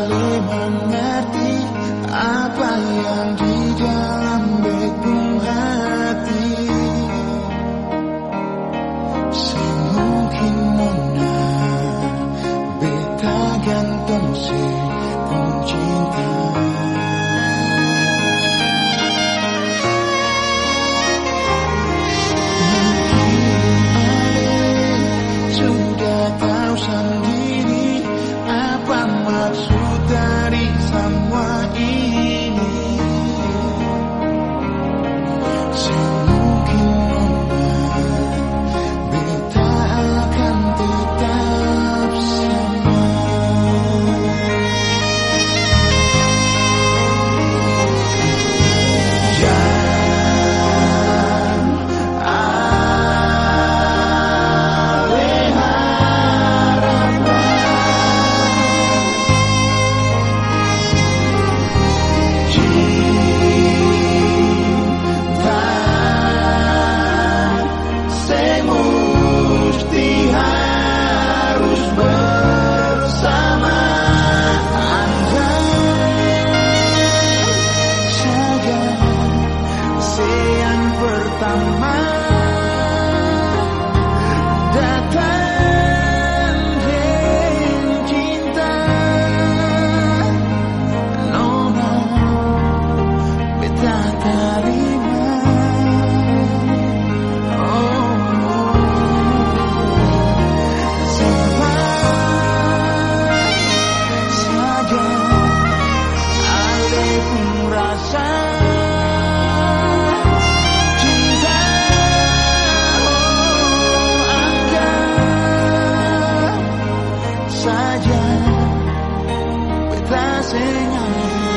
boleh mengerti apa yang di dalam beku hati Semungkin mona beta gantung si pun cinta my Señor.